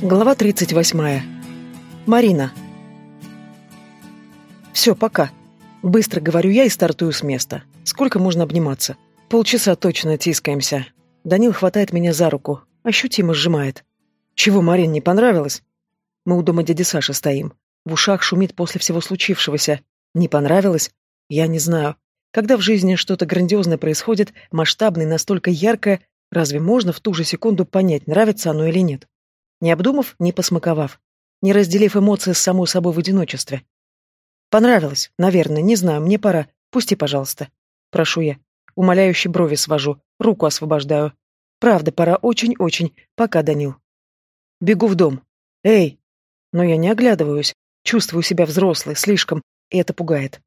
Глава 38. Марина. Все, пока. Быстро говорю я и стартую с места. Сколько можно обниматься? Полчаса точно тискаемся. Данил хватает меня за руку, ощутимо сжимает. Чего, Марин, не понравилось? Мы у дома дяди Саши стоим. В ушах шумит после всего случившегося. Не понравилось? Я не знаю. Когда в жизни что-то грандиозное происходит, масштабное, настолько яркое, разве можно в ту же секунду понять, нравится оно или нет? Не обдумав, не посмаковав, не разделив эмоции с самой собой в одиночестве. Понравилось, наверное, не знаю, мне пора. Пусти, пожалуйста. Прошу я. Умоляюще брови свожу, руку освобождаю. Правда, пора очень-очень. Пока, Данил. Бегу в дом. Эй! Но я не оглядываюсь. Чувствую себя взрослой, слишком, и это пугает.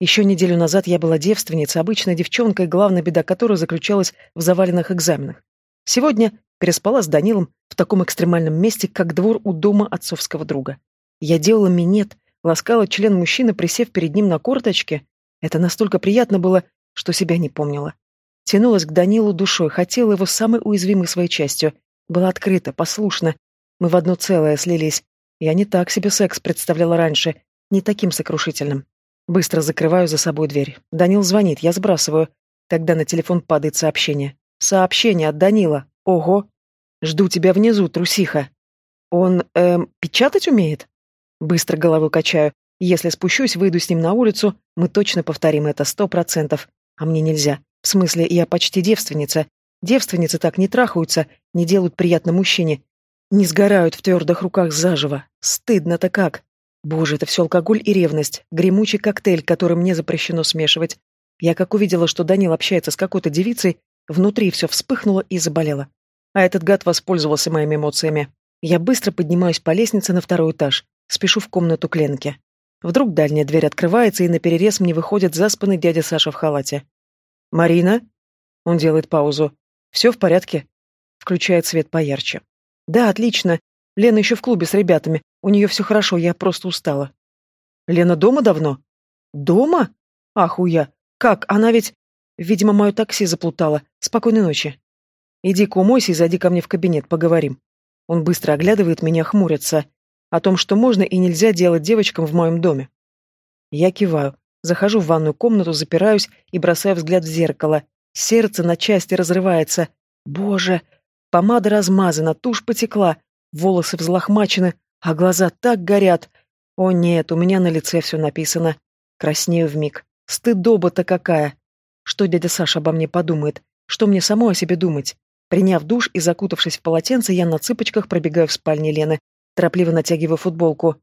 Еще неделю назад я была девственницей, обычной девчонкой, главная беда которой заключалась в заваленных экзаменах. Сегодня переспала с Данилом в таком экстремальном месте, как двор у дома отцовского друга. Я делала минет, ласкала член мужчины, присев перед ним на корточке. Это настолько приятно было, что себя не помнила. Тянулась к Данилу душой, хотела его самой уязвимой своей частью. Была открыта, послушна. Мы в одно целое слились. Я не так себе секс представляла раньше, не таким сокрушительным. Быстро закрываю за собой дверь. Данил звонит, я сбрасываю. Тогда на телефон падает сообщение. Сообщение от Данила. Ого. Жду тебя внизу, трусиха. Он, эм, печатать умеет? Быстро головой качаю. Если спущусь, выйду с ним на улицу, мы точно повторим это сто процентов. А мне нельзя. В смысле, я почти девственница. Девственницы так не трахаются, не делают приятно мужчине. Не сгорают в твердых руках заживо. Стыдно-то как. Боже, это все алкоголь и ревность. Гремучий коктейль, который мне запрещено смешивать. Я как увидела, что Данил общается с какой-то девицей, внутри все вспыхнуло и заболело. А этот гад воспользовался моими эмоциями. Я быстро поднимаюсь по лестнице на второй этаж, спешу в комнату к Ленке. Вдруг дальняя дверь открывается, и на перерез мне выходит заспанный дядя Саша в халате. «Марина?» Он делает паузу. «Все в порядке?» Включает свет поярче. «Да, отлично. Лена еще в клубе с ребятами. У нее все хорошо, я просто устала». «Лена дома давно?» «Дома? Ахуя! Как? Она ведь...» «Видимо, мое такси заплутала. Спокойной ночи». Иди-ка умойся и зайди ко мне в кабинет, поговорим. Он быстро оглядывает меня, хмурится. О том, что можно и нельзя делать девочкам в моем доме. Я киваю. Захожу в ванную комнату, запираюсь и бросаю взгляд в зеркало. Сердце на части разрывается. Боже! Помада размазана, тушь потекла, волосы взлохмачены, а глаза так горят. О нет, у меня на лице все написано. Краснею вмиг. Стыдоба-то какая! Что дядя Саша обо мне подумает? Что мне самой о себе думать? Приняв душ и закутавшись в полотенце, я на цыпочках пробегаю в спальне Лены, торопливо натягиваю футболку.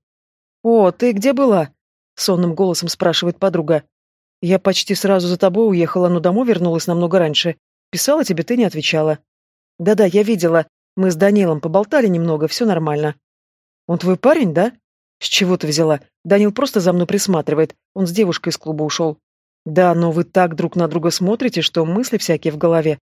«О, ты где была?» — сонным голосом спрашивает подруга. «Я почти сразу за тобой уехала, но домой вернулась намного раньше. Писала тебе, ты не отвечала». «Да-да, я видела. Мы с Данилом поболтали немного, все нормально». «Он твой парень, да?» «С чего ты взяла? Данил просто за мной присматривает. Он с девушкой из клуба ушел». «Да, но вы так друг на друга смотрите, что мысли всякие в голове.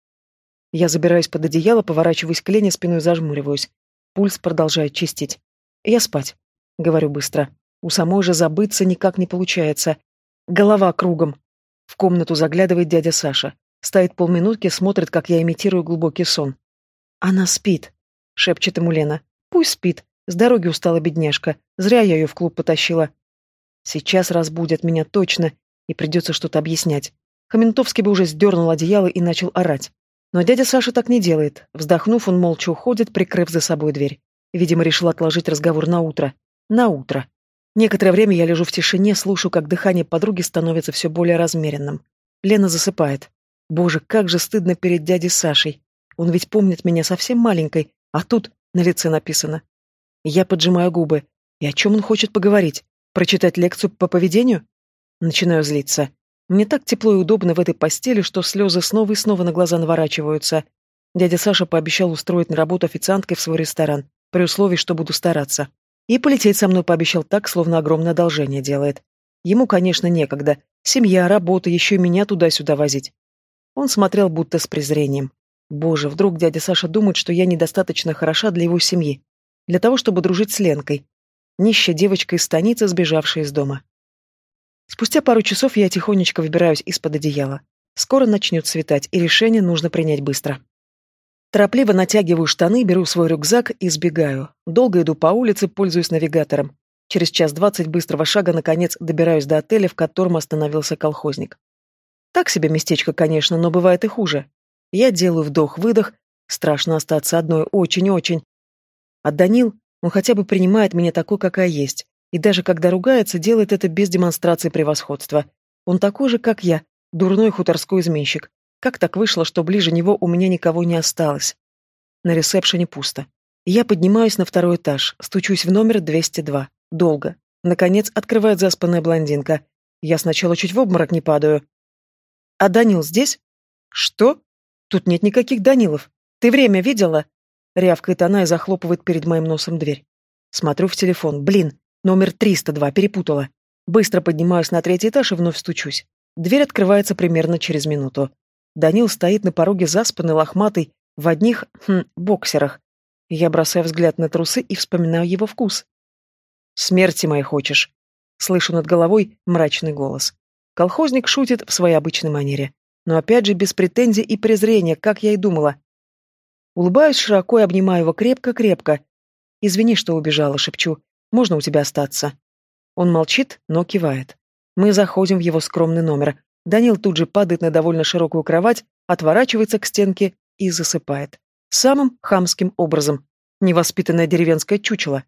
Я забираюсь под одеяло, поворачиваюсь к Лене, спиной зажмуриваюсь. Пульс продолжает чистить. Я спать. Говорю быстро. У самой же забыться никак не получается. Голова кругом. В комнату заглядывает дядя Саша. Стоит полминутки, смотрит, как я имитирую глубокий сон. «Она спит», — шепчет ему Лена. «Пусть спит. С дороги устала бедняжка. Зря я ее в клуб потащила. Сейчас разбудят меня точно, и придется что-то объяснять. Хаментовский бы уже сдернул одеяло и начал орать. Но дядя Саша так не делает. Вздохнув, он молча уходит, прикрыв за собой дверь. Видимо, решил отложить разговор на утро. На утро. Некоторое время я лежу в тишине, слушаю, как дыхание подруги становится все более размеренным. Лена засыпает. Боже, как же стыдно перед дядей Сашей. Он ведь помнит меня совсем маленькой, а тут на лице написано. Я поджимаю губы. И о чем он хочет поговорить? Прочитать лекцию по поведению? Начинаю злиться. Мне так тепло и удобно в этой постели, что слезы снова и снова на глаза наворачиваются. Дядя Саша пообещал устроить на работу официанткой в свой ресторан, при условии, что буду стараться. И полететь со мной пообещал так, словно огромное одолжение делает. Ему, конечно, некогда. Семья, работа, еще и меня туда-сюда возить. Он смотрел будто с презрением. Боже, вдруг дядя Саша думает, что я недостаточно хороша для его семьи. Для того, чтобы дружить с Ленкой. Нищая девочка из станицы, сбежавшая из дома. Спустя пару часов я тихонечко выбираюсь из-под одеяла. Скоро начнет светать, и решение нужно принять быстро. Торопливо натягиваю штаны, беру свой рюкзак и сбегаю. Долго иду по улице, пользуюсь навигатором. Через час двадцать быстрого шага, наконец, добираюсь до отеля, в котором остановился колхозник. Так себе местечко, конечно, но бывает и хуже. Я делаю вдох-выдох. Страшно остаться одной, очень-очень. А Данил, он хотя бы принимает меня такой, какая есть. И даже когда ругается, делает это без демонстрации превосходства. Он такой же, как я, дурной хуторской изменщик. Как так вышло, что ближе него у меня никого не осталось? На ресепшене пусто. Я поднимаюсь на второй этаж, стучусь в номер 202. Долго. Наконец открывает заспанная блондинка. Я сначала чуть в обморок не падаю. «А Данил здесь?» «Что? Тут нет никаких Данилов. Ты время видела?» Рявкает она и захлопывает перед моим носом дверь. Смотрю в телефон. Блин, номер 302, перепутала. Быстро поднимаюсь на третий этаж и вновь стучусь. Дверь открывается примерно через минуту. Данил стоит на пороге заспанный, лохматый, в одних, хм, боксерах. Я бросаю взгляд на трусы и вспоминаю его вкус. «Смерти моей хочешь?» Слышу над головой мрачный голос. Колхозник шутит в своей обычной манере. Но опять же без претензий и презрения, как я и думала. Улыбаюсь широко и обнимаю его крепко-крепко. «Извини, что убежала», — шепчу. «Можно у тебя остаться?» Он молчит, но кивает. Мы заходим в его скромный номер. Данил тут же падает на довольно широкую кровать, отворачивается к стенке и засыпает. Самым хамским образом. Невоспитанное деревенское чучело.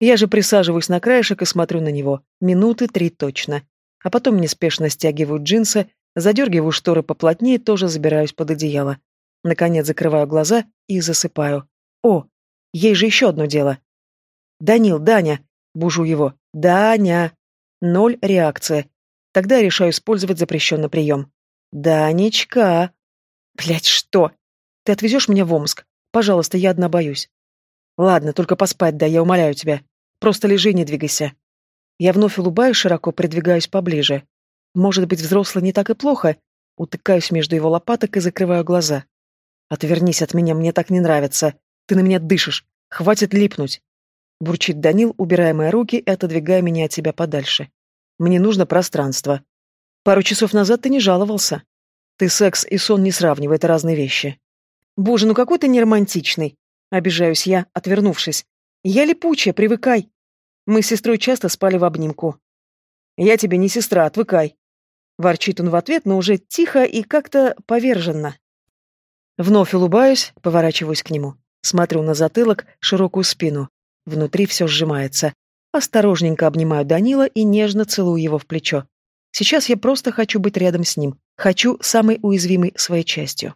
Я же присаживаюсь на краешек и смотрю на него. Минуты три точно. А потом неспешно стягиваю джинсы, задергиваю шторы поплотнее, тоже забираюсь под одеяло. Наконец закрываю глаза и засыпаю. О, ей же еще одно дело. «Данил, Даня!» — бужу его. «Даня!» Ноль реакция. Тогда я решаю использовать запрещенный прием. «Данечка!» «Блядь, что? Ты отвезешь меня в Омск? Пожалуйста, я одна боюсь». «Ладно, только поспать дай, я умоляю тебя. Просто лежи не двигайся. Я вновь улыбаюсь широко, придвигаюсь поближе. Может быть, взрослый не так и плохо? Утыкаюсь между его лопаток и закрываю глаза. Отвернись от меня, мне так не нравится. Ты на меня дышишь. Хватит липнуть. Бурчит Данил, убирая мои руки и отодвигая меня от тебя подальше. Мне нужно пространство. Пару часов назад ты не жаловался. Ты секс и сон не сравнивай, это разные вещи. Боже, ну какой ты неромантичный. Обижаюсь я, отвернувшись. Я липучая, привыкай. Мы с сестрой часто спали в обнимку. Я тебе не сестра, отвыкай. Ворчит он в ответ, но уже тихо и как-то поверженно. Вновь улыбаюсь, поворачиваюсь к нему. Смотрю на затылок, широкую спину. Внутри все сжимается. Осторожненько обнимаю Данила и нежно целую его в плечо. Сейчас я просто хочу быть рядом с ним. Хочу самой уязвимой своей частью.